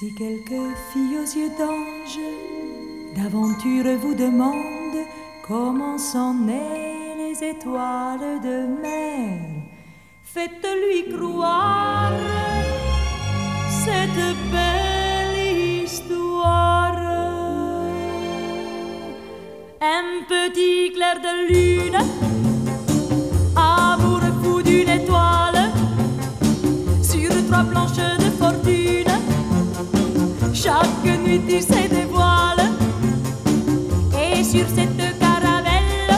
Si quelques filles aux yeux d'ange d'aventure vous demandent comment sont nées les étoiles de mer, faites-lui croire cette belle histoire. Un petit clair de lune, amoureux fou d'une étoile, sur trois planches de chaque nuit il se dévoile, et sur cette caravelle,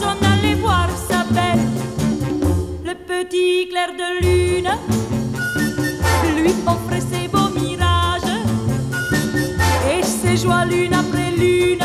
s'en allait voir sa belle, le petit clair de lune, lui offrait ses beaux mirages, et ses joies l'une après lune,